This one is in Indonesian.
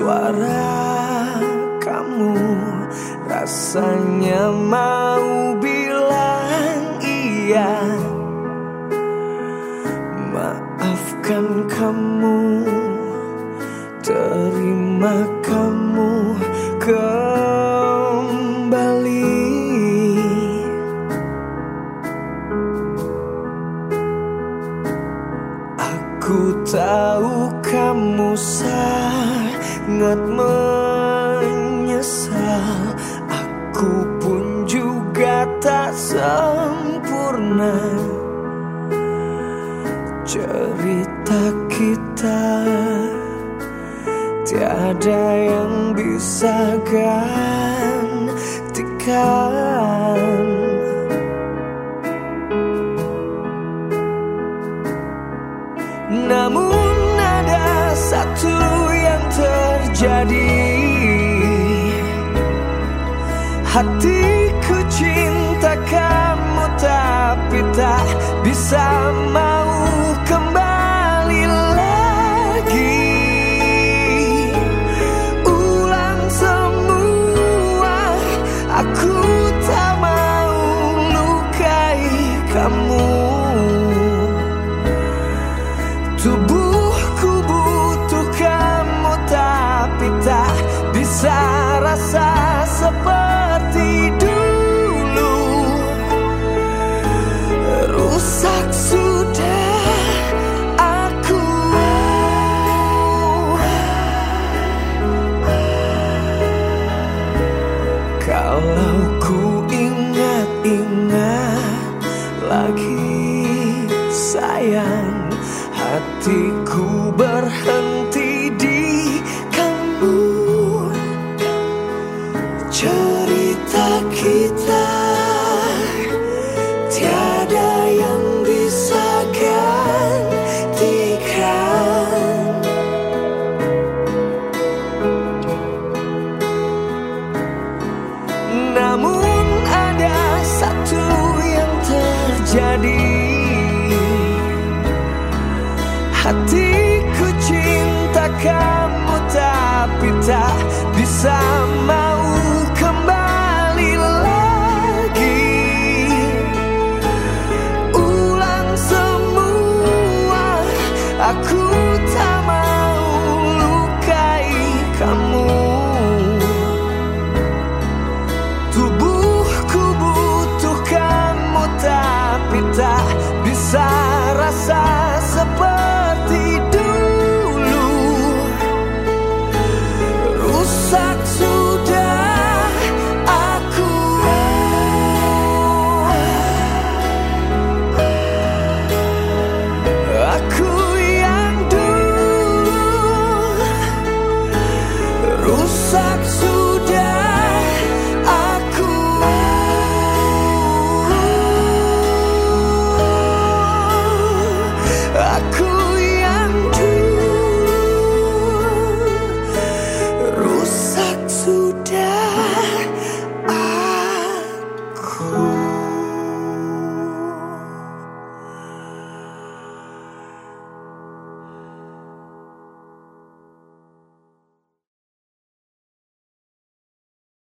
Suara kamu. Rasanya mau bilang iya. Maafkan kamu Aku tahu kamu sangat menyesal. Aku pun juga tak sempurna. Cerita kita Tiada yang bisa gantikan Namun ada satu yang terjadi. Hatiku cinta kamu tapi tak bisa mau kembali lagi. Ulang semua aku Tubuhku butuh kamu tapi tak bisa rasa seperti dulu. Rusak sudah aku. Kalau ku ingat-ingat Hatiku berhenti di kamu Cerita kita Tiada yang bisa gantikan. Namun ada satu yang terjadi Hatiku cinta kamu tapi tak bisa mau kembali lagi. Ulang semua aku